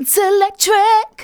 It's electric.